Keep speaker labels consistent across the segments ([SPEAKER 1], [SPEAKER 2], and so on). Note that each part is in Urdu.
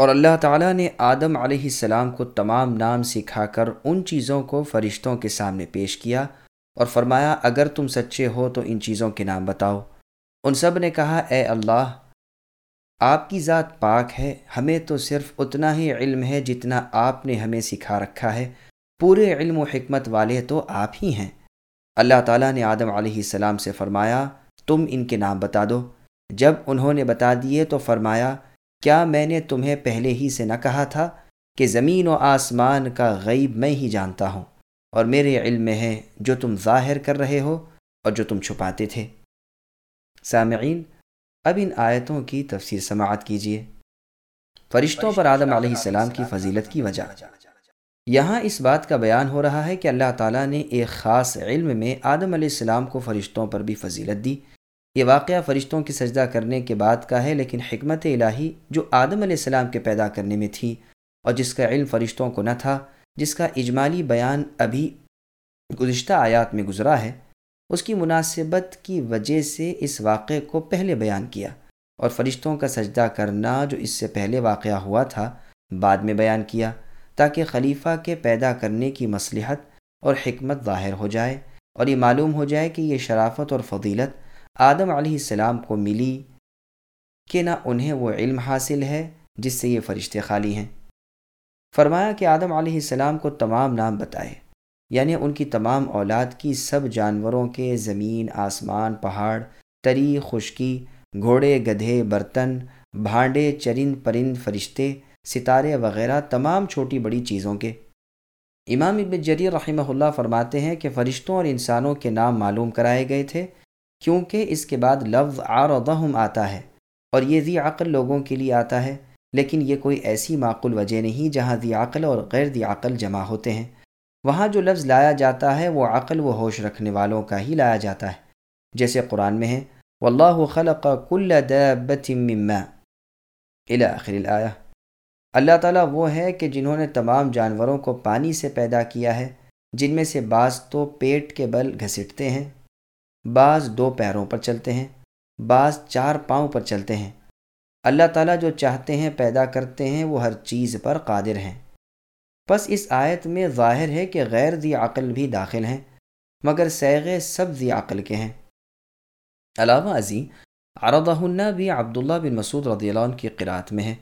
[SPEAKER 1] اور اللہ تعالیٰ نے آدم علیہ السلام کو تمام نام سکھا کر ان چیزوں کو فرشتوں کے سامنے پیش کیا اور فرمایا، اگر تم سچے ہو تو ان چیزوں کے نام بتاؤ۔ ان سب نے کہا، اے اللہ، آپ کی ذات پاک ہے، ہمیں تو صرف اتنا ہی علم ہے جتنا آپ نے ہمیں سکھا رکھا ہے۔ پورے علم و حکمت والے تو آپ ہی ہیں۔ اللہ تعالیٰ نے آدم علیہ السلام سے فرمایا، تم ان کے نام بتا دو۔ جب انہوں نے بتا دیے تو فرمایا کیا میں نے تمہیں پہلے ہی سے نہ کہا تھا کہ زمین و آسمان کا غیب میں ہی جانتا ہوں اور میرے علم میں ہے جو تم ظاہر کر رہے ہو اور جو تم چھپاتے تھے؟ سامعین، اب ان آیتوں کی تفسیر سماعت کیجیے۔ فرشتوں پر آدم علیہ السلام کی فضیلت کی وجہ۔ یہاں اس بات کا بیان ہو رہا ہے کہ اللہ تعالیٰ نے ایک خاص علم میں آدم علیہ السلام کو فرشتوں پر بھی فضیلت دی۔ یہ واقعہ فرشتوں کی سجدہ کرنے کے بعد کا ہے، لیکن حکمت الہی جو آدم علیہ السلام کے پیدا کرنے میں تھی، اور جس کا علم فرشتوں کو نہ تھا، جس کا اجمالی بیان ابھی گزشتہ آیات میں گزرا ہے، اس کی مناسبت کی وجہ سے اس واقعے کو پہلے بیان کیا۔ اور فرشتوں کا سجدہ کرنا جو اس سے پہلے واقعہ ہوا تھا، بعد میں بیان کیا، تاکہ خلیفہ کے پیدا کرنے کی مصلحت اور حکمت ظاہر ہو جائے، اور یہ معلوم ہو جائے کہ یہ شرافت اور فضیلت آدم علیہ السلام کو ملی کہ نہ انہیں وہ علم حاصل ہے جس سے یہ فرشتے خالی ہیں۔ فرمایا کہ آدم علیہ السلام کو تمام نام بتائے یعنی ان کی تمام اولاد کی سب جانوروں کے زمین، آسمان، پہاڑ، تری، خشکی، گھوڑے، گدھے، برتن، بھانڈے، چرند پرند فرشتے، ستارے وغیرہ، تمام چھوٹی بڑی چیزوں کے۔ امام ابن جریر رحمہ اللہ فرماتے ہیں کہ فرشتوں اور انسانوں کے نام معلوم کرائے گئے تھے کیونکہ اس کے بعد لفظ آردہم آتا ہے اور یہ ذی عقل لوگوں کے لیے آتا ہے، لیکن یہ کوئی ایسی معقول وجہ نہیں جہاں ذی عقل اور غیر ذی عقل جمع ہوتے ہیں۔ وہاں جو لفظ لایا جاتا ہے، وہ عقل و ہوش رکھنے والوں کا ہی لایا جاتا ہے۔ جیسے قرآن میں ہے، واللہ خلق کل دابت مما الى آخر الآیہ۔ اللہ تعالیٰ وہ ہے کہ جنہوں نے تمام جانوروں کو پانی سے پیدا کیا ہے، جن میں سے بعض تو پیٹ کے بل گھسٹتے ہیں۔ بعض دو پیروں پر چلتے ہیں، بعض چار پاؤں پر چلتے ہیں۔ اللہ تعالیٰ جو چاہتے ہیں، پیدا کرتے ہیں، وہ ہر چیز پر قادر ہیں۔ بس اس آیت میں ظاہر ہے کہ غیر ذی عقل بھی داخل ہیں، مگر سیغ سب ذی عقل کے ہیں۔ علاوہ ازیں عرضہ بھی عبداللہ بن مسعود رضی اللہ عنہ کی قرآت میں ہے۔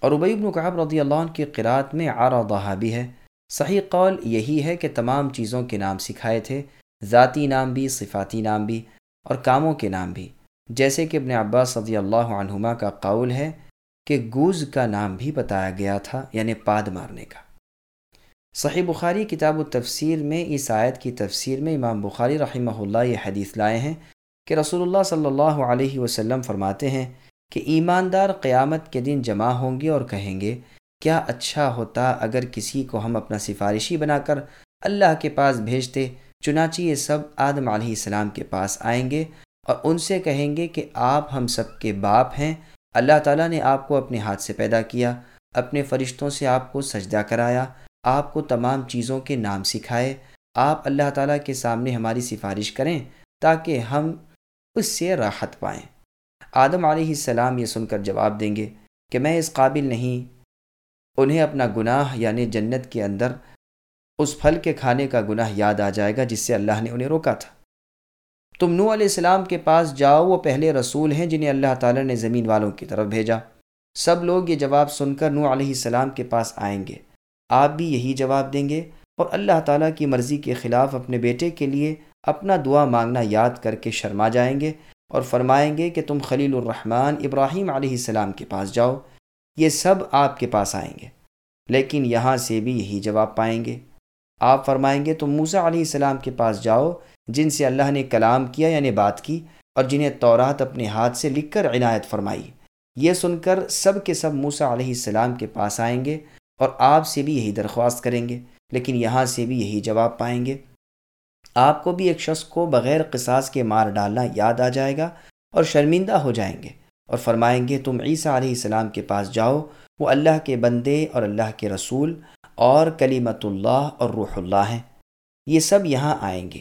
[SPEAKER 1] اور عبی بن قعب رضی اللہ عنہ کی قرآت میں عرضہ بھی ہے۔ صحیح قول یہی ہے کہ تمام چیزوں کے نام سکھائے تھے۔ ذاتی نام بھی، صفاتی نام بھی اور کاموں کے نام بھی۔ جیسے کہ ابن عباس صدی اللہ عنہما کا قول ہے کہ گوز کا نام بھی بتایا گیا تھا یعنی پاد مارنے کا۔ صحیح بخاری کتاب التفسیر میں، اس آیت کی تفسیر میں امام بخاری رحمہ اللہ یہ حدیث لائے ہیں کہ رسول اللہ صلی اللہ علیہ وسلم فرماتے ہیں کہ ایماندار قیامت کے دن جمع ہوں گے اور کہیں گے، کیا اچھا ہوتا اگر کسی کو ہم اپنا سفارشی بنا کر اللہ کے پاس بھیجتے چنانچہ یہ سب آدم علیہ السلام کے پاس آئیں گے اور ان سے کہیں گے کہ آپ ہم سب کے باپ ہیں۔ اللہ تعالیٰ نے آپ کو اپنے ہاتھ سے پیدا کیا، اپنے فرشتوں سے آپ کو سجدہ کرایا، آپ کو تمام چیزوں کے نام سکھائے۔ آپ اللہ تعالیٰ کے سامنے ہماری سفارش کریں تاکہ ہم اس سے راحت پائیں۔ آدم علیہ السلام یہ سن کر جواب دیں گے کہ میں اس قابل نہیں، انہیں اپنا گناہ یعنی جنت کے اندر اس پھل کے کھانے کا گناہ یاد آ جائے گا جس سے اللہ نے انہیں روکا تھا۔ تم نو علیہ السلام کے پاس جاؤ، وہ پہلے رسول ہیں جنہیں اللہ تعالیٰ نے زمین والوں کی طرف بھیجا۔ سب لوگ یہ جواب سن کر نو علیہ السلام کے پاس آئیں گے۔ آپ بھی یہی جواب دیں گے اور اللہ تعالیٰ کی مرضی کے خلاف اپنے بیٹے کے لیے اپنا دعا مانگنا یاد کر کے شرما جائیں گے اور فرمائیں گے کہ تم خلیل الرحمن ابراہیم علیہ السلام کے پاس جاؤ، یہ سب آپ کے پاس آئیں گے۔ لیکن یہاں سے بھی یہی جواب پائیں گے۔ آپ فرمائیں گے تم موسا علیہ السلام کے پاس جاؤ، جن سے اللہ نے کلام کیا یعنی بات کی، اور جنہیں تورات اپنے ہاتھ سے لکھ کر عنایت فرمائی۔ یہ سن کر سب کے سب موسا علیہ السلام کے پاس آئیں گے اور آپ سے بھی یہی درخواست کریں گے، لیکن یہاں سے بھی یہی جواب پائیں گے۔ آپ کو بھی ایک شخص کو بغیر قصاص کے مار ڈالنا یاد آ جائے گا اور شرمندہ ہو جائیں گے۔ اور فرمائیں گے، تم عیسیٰ علیہ السلام کے پاس جاؤ، وہ اللہ کے بندے اور اللہ کے رسول اور کلیمت اللہ اور روح اللہ ہیں۔ یہ سب یہاں آئیں گے،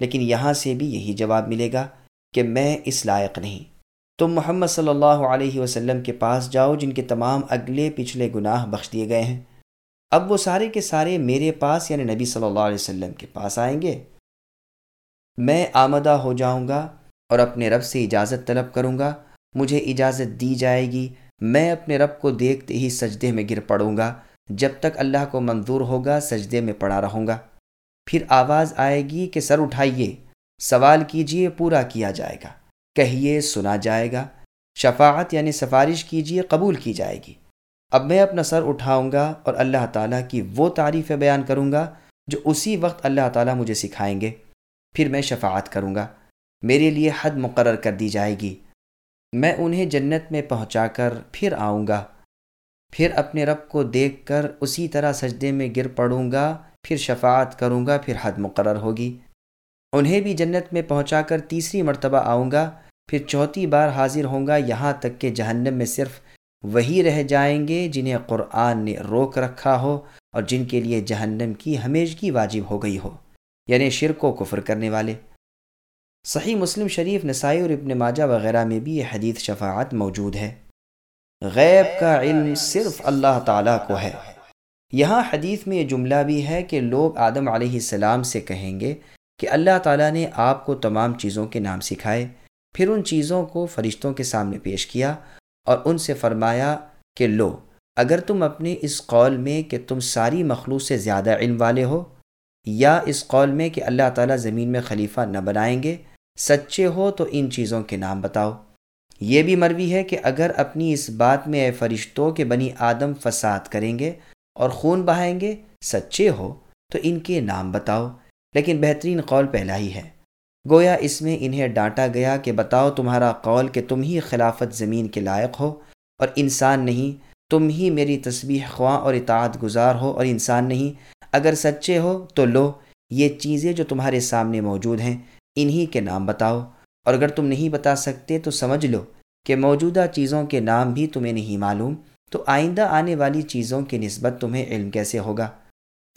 [SPEAKER 1] لیکن یہاں سے بھی یہی جواب ملے گا کہ میں اس لائق نہیں۔ تم محمد صلی اللہ علیہ وسلم کے پاس جاؤ، جن کے تمام اگلے پچھلے گناہ بخش دیے گئے ہیں۔ اب وہ سارے کے سارے میرے پاس یعنی نبی صلی اللہ علیہ وسلم کے پاس آئیں گے۔ میں آمدہ ہو جاؤں گا اور اپنے رب سے اجازت طلب کروں گا۔ مجھے اجازت دی جائے گی، میں اپنے رب کو دیکھتے ہی سجدے میں گر پڑوں گا۔ جب تک اللہ کو منظور ہوگا، سجدے میں پڑا رہوں گا۔ پھر آواز آئے گی کہ سر اٹھائیے، سوال کیجیے، پورا کیا جائے گا۔ کہیے، سنا جائے گا۔ شفاعت یعنی سفارش کیجیے، قبول کی جائے گی۔ اب میں اپنا سر اٹھاؤں گا اور اللہ تعالیٰ کی وہ تعریفیں بیان کروں گا جو اسی وقت اللہ تعالیٰ مجھے سکھائیں گے۔ پھر میں شفاعت کروں گا۔ میرے لیے حد مقرر کر دی جائے گی۔ میں انہیں جنت میں پہنچا کر پھر آؤں گا۔ پھر اپنے رب کو دیکھ کر اسی طرح سجدے میں گر پڑوں گا، پھر شفاعت کروں گا، پھر حد مقرر ہوگی۔ انہیں بھی جنت میں پہنچا کر تیسری مرتبہ آؤں گا، پھر چوتھی بار حاضر ہوں گا، یہاں تک کہ جہنم میں صرف وہی رہ جائیں گے جنہیں قرآن نے روک رکھا ہو اور جن کے لیے جہنم کی ہمیشگی واجب ہو گئی ہو یعنی شرک و کفر کرنے والے۔ صحیح مسلم شریف، نسائی اور ابن ماجہ وغیرہ میں بھی یہ حدیث شفاعت موجود ہے۔ غیب کا علم صرف اللہ تعالیٰ کو ہے۔ یہاں حدیث میں یہ جملہ بھی ہے کہ لوگ آدم علیہ السلام سے کہیں گے کہ اللہ تعالیٰ نے آپ کو تمام چیزوں کے نام سکھائے، پھر ان چیزوں کو فرشتوں کے سامنے پیش کیا اور ان سے فرمایا کہ لو، اگر تم اپنے اس قول میں کہ تم ساری مخلوق سے زیادہ علم والے ہو، یا اس قول میں کہ اللہ تعالیٰ زمین میں خلیفہ نہ بنائیں گے، سچے ہو تو ان چیزوں کے نام بتاؤ۔ یہ بھی مروی ہے کہ اگر اپنی اس بات میں اے فرشتوں کے بنی آدم فساد کریں گے اور خون بہائیں گے، سچے ہو، تو ان کے نام بتاؤ۔ لیکن بہترین قول پہلا ہی ہے۔ گویا اس میں انہیں ڈانٹا گیا کہ بتاؤ تمہارا قول کہ تم ہی خلافت زمین کے لائق ہو اور انسان نہیں، تم ہی میری تسبیح خواں اور اطاعت گزار ہو اور انسان نہیں۔ اگر سچے ہو تو لو، یہ چیزیں جو تمہارے سامنے موجود ہیں، انہی کے نام بتاؤ۔ اور اگر تم نہیں بتا سکتے تو سمجھ لو کہ موجودہ چیزوں کے نام بھی تمہیں نہیں معلوم، تو آئندہ آنے والی چیزوں کی نسبت تمہیں علم کیسے ہوگا؟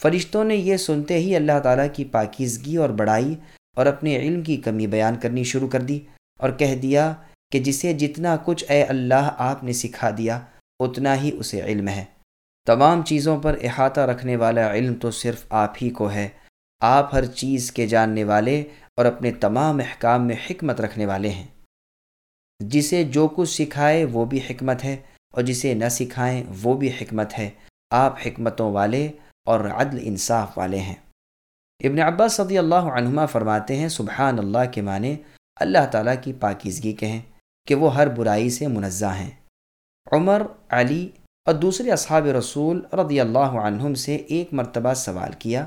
[SPEAKER 1] فرشتوں نے یہ سنتے ہی اللہ تعالیٰ کی پاکیزگی اور بڑائی اور اپنے علم کی کمی بیان کرنی شروع کر دی اور کہہ دیا کہ جسے جتنا کچھ اے اللہ آپ نے سکھا دیا، اتنا ہی اسے علم ہے۔ تمام چیزوں پر احاطہ رکھنے والا علم تو صرف آپ ہی کو ہے۔ آپ ہر چیز کے جاننے والے اور اپنے تمام احکام میں حکمت رکھنے والے ہیں۔ جسے جو کچھ سکھائے وہ بھی حکمت ہے، اور جسے نہ سکھائیں وہ بھی حکمت ہے۔ آپ حکمتوں والے اور عدل انصاف والے ہیں۔ ابن عباس صدی اللہ عنہما فرماتے ہیں، سبحان اللہ کے معنی اللہ تعالیٰ کی پاکیزگی کہیں کہ وہ ہر برائی سے منزہ ہیں۔ عمر، علی اور دوسرے اصحاب رسول رضی اللہ عنہم سے ایک مرتبہ سوال کیا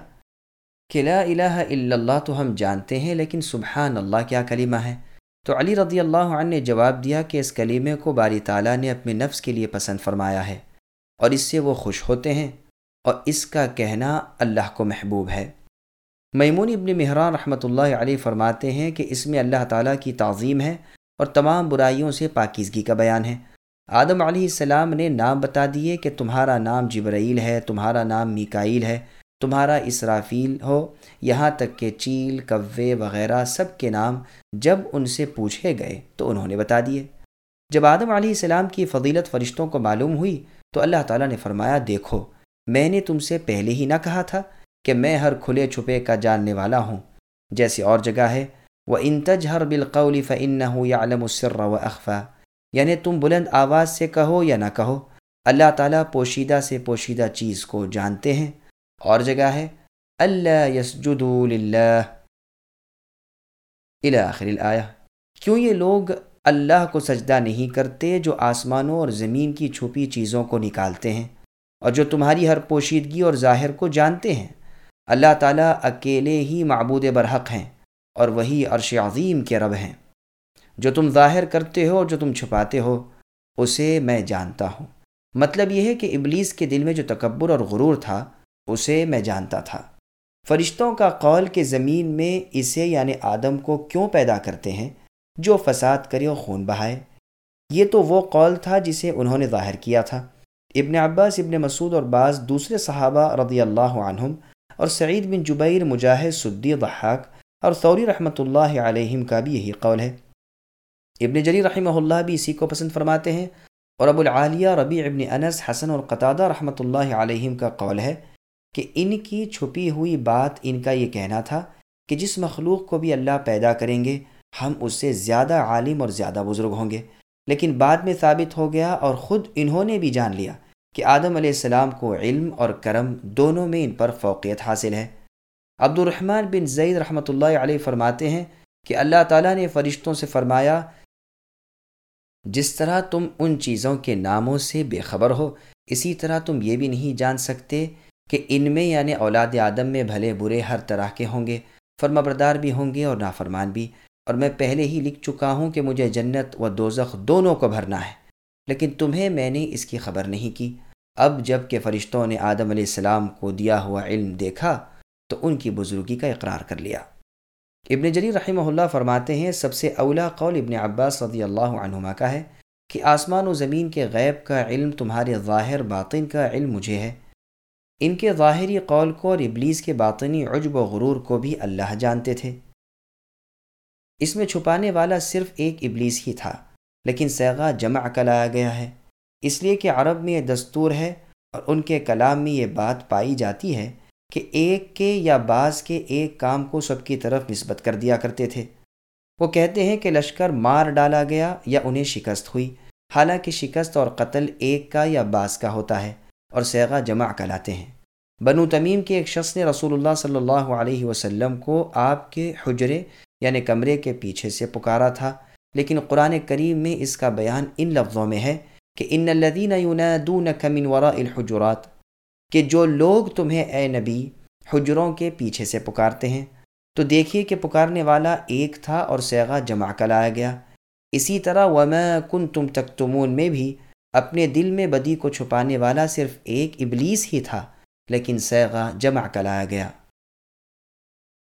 [SPEAKER 1] کہ لا الہ الا اللہ تو ہم جانتے ہیں، لیکن سبحان اللہ کیا کلمہ ہے؟ تو علی رضی اللہ عنہ نے جواب دیا کہ اس کلیمے کو باری تعالیٰ نے اپنے نفس کے لیے پسند فرمایا ہے اور اس سے وہ خوش ہوتے ہیں اور اس کا کہنا اللہ کو محبوب ہے۔ میمون ابن مہران رحمۃ اللہ علیہ فرماتے ہیں کہ اس میں اللہ تعالیٰ کی تعظیم ہے اور تمام برائیوں سے پاکیزگی کا بیان ہے۔ آدم علیہ السلام نے نام بتا دیے کہ تمہارا نام جبرائیل ہے، تمہارا نام میکائیل ہے۔ تمہارا اسرافیل ہو، یہاں تک کہ چیل، کوے وغیرہ سب کے نام جب ان سے پوچھے گئے تو انہوں نے بتا دیے۔ جب آدم علیہ السلام کی فضیلت فرشتوں کو معلوم ہوئی تو اللہ تعالیٰ نے فرمایا، دیکھو، میں نے تم سے پہلے ہی نہ کہا تھا کہ میں ہر کھلے چھپے کا جاننے والا ہوں۔ جیسے اور جگہ ہے وہ انتج ہر بالقول فن ہو یا علم السر و اخفا یعنی تم بلند آواز سے کہو یا نہ کہو، اللہ تعالیٰ پوشیدہ سے پوشیدہ چیز کو جانتے ہیں۔ اور جگہ ہے اللہ یسجدوا للہ الى آخر الآیہ کیوں یہ لوگ اللہ کو سجدہ نہیں کرتے جو آسمانوں اور زمین کی چھپی چیزوں کو نکالتے ہیں، اور جو تمہاری ہر پوشیدگی اور ظاہر کو جانتے ہیں؟ اللہ تعالیٰ اکیلے ہی معبود برحق ہیں اور وہی عرش عظیم کے رب ہیں۔ جو تم ظاہر کرتے ہو اور جو تم چھپاتے ہو، اسے میں جانتا ہوں۔ مطلب یہ ہے کہ ابلیس کے دل میں جو تکبر اور غرور تھا اسے میں جانتا تھا۔ فرشتوں کا قول کہ زمین میں اسے یعنی آدم کو کیوں پیدا کرتے ہیں، جو فساد کرے اور خون بہائے۔ یہ تو وہ قول تھا جسے انہوں نے ظاہر کیا تھا۔ ابن عباس، ابن مسعود اور بعض دوسرے صحابہ رضی اللہ عنہم اور سعید بن جبیر، مجاہد سدی ضحاک اور ثوری رحمۃ اللہ علیہم کا بھی یہی قول ہے۔ ابن جری رحمہ اللہ بھی اسی کو پسند فرماتے ہیں اور ابو العالیہ، ربیع ابن انس، حسن اور قطادہ رحمۃ اللہ علیہم کا قول ہے۔ کہ ان کی چھپی ہوئی بات ان کا یہ کہنا تھا کہ جس مخلوق کو بھی اللہ پیدا کریں گے، ہم اس سے زیادہ عالم اور زیادہ بزرگ ہوں گے۔ لیکن بعد میں ثابت ہو گیا اور خود انہوں نے بھی جان لیا کہ آدم علیہ السلام کو علم اور کرم دونوں میں ان پر فوقیت حاصل ہے۔ عبد الرحمن بن زید رحمۃ اللہ علیہ فرماتے ہیں کہ اللہ تعالیٰ نے فرشتوں سے فرمایا، جس طرح تم ان چیزوں کے ناموں سے بے خبر ہو، اسی طرح تم یہ بھی نہیں جان سکتے کہ ان میں یعنی اولاد آدم میں بھلے برے ہر طرح کے ہوں گے، فرما بردار بھی ہوں گے اور نافرمان بھی۔ اور میں پہلے ہی لکھ چکا ہوں کہ مجھے جنت و دوزخ دونوں کو بھرنا ہے، لیکن تمہیں میں نے اس کی خبر نہیں کی۔ اب جبکہ فرشتوں نے آدم علیہ السلام کو دیا ہوا علم دیکھا، تو ان کی بزرگی کا اقرار کر لیا۔ ابن جری رحمہ اللہ فرماتے ہیں، سب سے اولا قول ابن عباس رضی اللہ عنہما کا ہے کہ آسمان و زمین کے غیب کا علم تمہارے ظاہر باطن کا علم مجھے ہے۔ ان کے ظاہری قول کو اور ابلیس کے باطنی عجب و غرور کو بھی اللہ جانتے تھے۔ اس میں چھپانے والا صرف ایک ابلیس ہی تھا، لیکن سیغا جمع کلایا گیا ہے۔ اس لیے کہ عرب میں یہ دستور ہے اور ان کے کلام میں یہ بات پائی جاتی ہے کہ ایک کے یا بعض کے ایک کام کو سب کی طرف نسبت کر دیا کرتے تھے۔ وہ کہتے ہیں کہ لشکر مار ڈالا گیا یا انہیں شکست ہوئی۔ حالانکہ شکست اور قتل ایک کا یا بعض کا ہوتا ہے اور سیغا جمع کلاتے ہیں۔ بنو تمیم کے ایک شخص نے رسول اللہ صلی اللہ علیہ وسلم کو آپ کے حجرے یعنی کمرے کے پیچھے سے پکارا تھا۔ لیکن قرآن کریم میں اس کا بیان ان لفظوں میں ہے کہ ان الدین ینادونک من وراء الحجرات، کہ جو لوگ تمہیں اے نبی حجروں کے پیچھے سے پکارتے ہیں۔ تو دیکھیے کہ پکارنے والا ایک تھا اور سیغا جمع کلایا گیا۔ اسی طرح وما کن تم تکتمون میں بھی اپنے دل میں بدی کو چھپانے والا صرف ایک ابلیس ہی تھا۔ لیکن سیغا جمع کلایا گیا